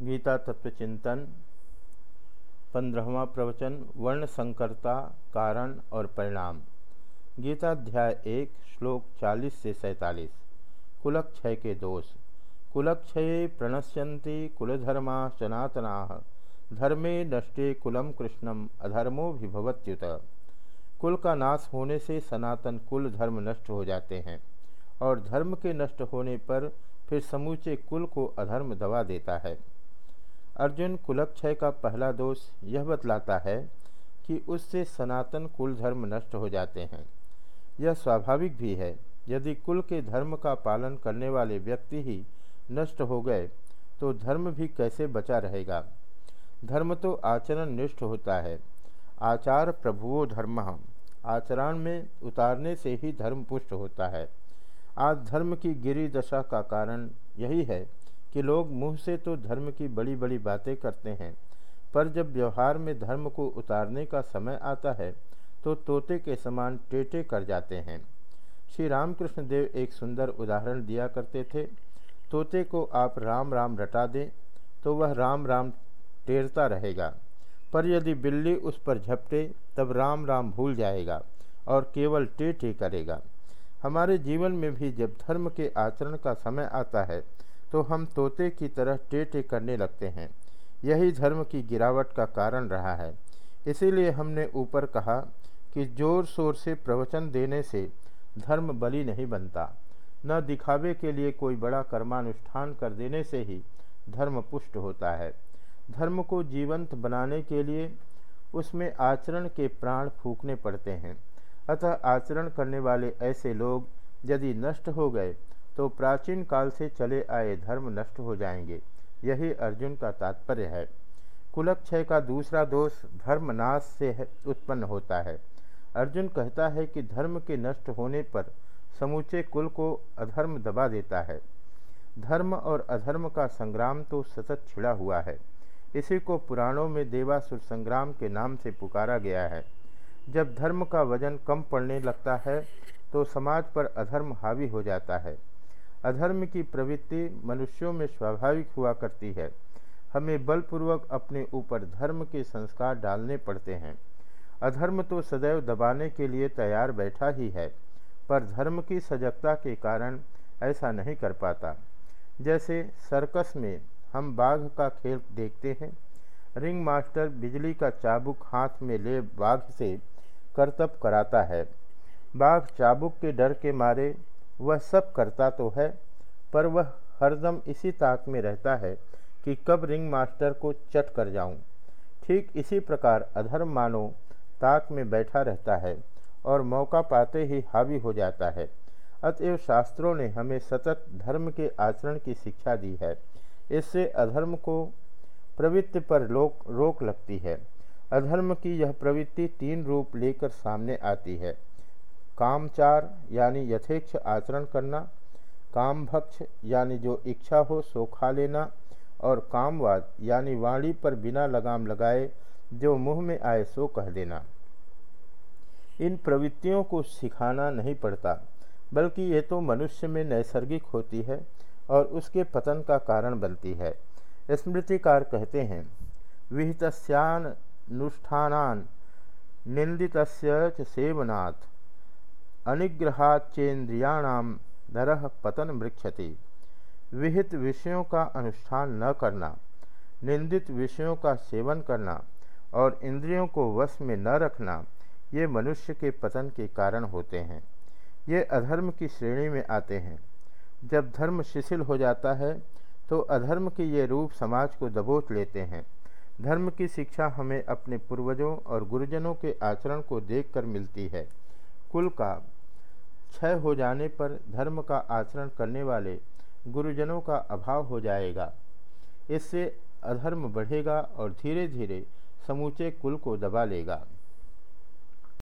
गीता तत्व चिंतन, पंद्रहवा प्रवचन वर्ण संकरता कारण और परिणाम। गीताध्याय एक, श्लोक 40 से सैतालीस। कुलक्षय के दोष। कुलक्षये प्रणश्यन्ति कुलधर्मा सनातना। धर्मे नष्टे कुलम कृष्णम, अधर्मो विभवत्युत। कुल का नाश होने से सनातन कुल धर्म नष्ट हो जाते हैं और धर्म के नष्ट होने पर फिर समूचे कुल को अधर्म दबा देता है। अर्जुन कुलक्षय का पहला दोष यह बतलाता है कि उससे सनातन कुल धर्म नष्ट हो जाते हैं। यह स्वाभाविक भी है, यदि कुल के धर्म का पालन करने वाले व्यक्ति ही नष्ट हो गए तो धर्म भी कैसे बचा रहेगा? धर्म तो आचरण निष्ठ होता है। आचार प्रभुवो धर्म, आचरण में उतारने से ही धर्म पुष्ट होता है। आज धर्म की गिरी दशा का कारण यही है कि लोग मुँह से तो धर्म की बड़ी बड़ी बातें करते हैं, पर जब व्यवहार में धर्म को उतारने का समय आता है तो तोते के समान टेटे कर जाते हैं। श्री रामकृष्ण देव एक सुंदर उदाहरण दिया करते थे। तोते को आप राम राम रटा दें तो वह राम राम टेरता रहेगा। पर यदि बिल्ली उस पर झपटे, तब राम राम भूल जाएगा और केवल टे टे करेगा। हमारे जीवन में भी जब धर्म के आचरण का समय आता है तो हम तोते की तरह टे टे करने लगते हैं। यही धर्म की गिरावट का कारण रहा है। इसीलिए हमने ऊपर कहा कि ज़ोर शोर से प्रवचन देने से धर्म बलि नहीं बनता। न दिखावे के लिए कोई बड़ा कर्मानुष्ठान कर देने से ही धर्म पुष्ट होता है। धर्म को जीवंत बनाने के लिए उसमें आचरण के प्राण फूकने पड़ते हैं। अतः आचरण करने वाले ऐसे लोग यदि नष्ट हो गए तो प्राचीन काल से चले आए धर्म नष्ट हो जाएँगे। यही अर्जुन का तात्पर्य है। कुलक्षय का दूसरा दोष धर्म नाश से उत्पन्न होता है। अर्जुन कहता है कि धर्म के नष्ट होने पर समूचे कुल को अधर्म दबा देता है। धर्म और अधर्म का संग्राम तो सतत छिड़ा हुआ है। इसी को पुराणों में देवासुर संग्राम के नाम से पुकारा गया है। जब धर्म का वज़न कम पड़ने लगता है तो समाज पर अधर्म हावी हो जाता है। अधर्म की प्रवृत्ति मनुष्यों में स्वाभाविक हुआ करती है। हमें बलपूर्वक अपने ऊपर धर्म के संस्कार डालने पड़ते हैं। अधर्म तो सदैव दबाने के लिए तैयार बैठा ही है, पर धर्म की सजगता के कारण ऐसा नहीं कर पाता। जैसे सर्कस में हम बाघ का खेल देखते हैं रिंग मास्टर बिजली का चाबुक हाथ में ले बाघ से करतब कराता है। बाघ चाबुक के डर के मारे वह सब करता तो है, पर वह हरदम इसी ताक में रहता है कि कब रिंग मास्टर को चट कर जाऊँ। ठीक इसी प्रकार अधर्म मानो ताक में बैठा रहता है और मौका पाते ही हावी हो जाता है। अतएव शास्त्रों ने हमें सतत धर्म के आचरण की शिक्षा दी है। इससे अधर्म को प्रवृत्ति पर लोक, रोक लगती है। अधर्म की यह प्रवृत्ति तीन रूप लेकर सामने आती है। कामचार यानी यथेक्ष आचरण करना काम भक्ष यानी जो इच्छा हो सो खा लेना, और कामवाद यानी वाणी पर बिना लगाम लगाए जो मुँह में आए सो कह देना। इन प्रवृत्तियों को सिखाना नहीं पड़ता, बल्कि ये तो मनुष्य में नैसर्गिक होती है और उसके पतन का कारण बनती है। स्मृतिकार कहते हैं विहितस्यान नुष्ठानान निंदित सेवनात्। अनिग्रहाचेन्द्रियाणाम नर पतन मृक्षति। विहित विषयों का अनुष्ठान न करना, निंदित विषयों का सेवन करना और इंद्रियों को वश में न रखना, ये मनुष्य के पतन के कारण होते हैं। ये अधर्म की श्रेणी में आते हैं। जब धर्म शिथिल हो जाता है तो अधर्म के ये रूप समाज को दबोच लेते हैं। धर्म की शिक्षा हमें अपने पूर्वजों और गुरुजनों के आचरण को देखकर मिलती है। कुल का क्षय हो जाने पर धर्म का आचरण करने वाले गुरुजनों का अभाव हो जाएगा। इससे अधर्म बढ़ेगा और धीरे धीरे समूचे कुल को दबा लेगा।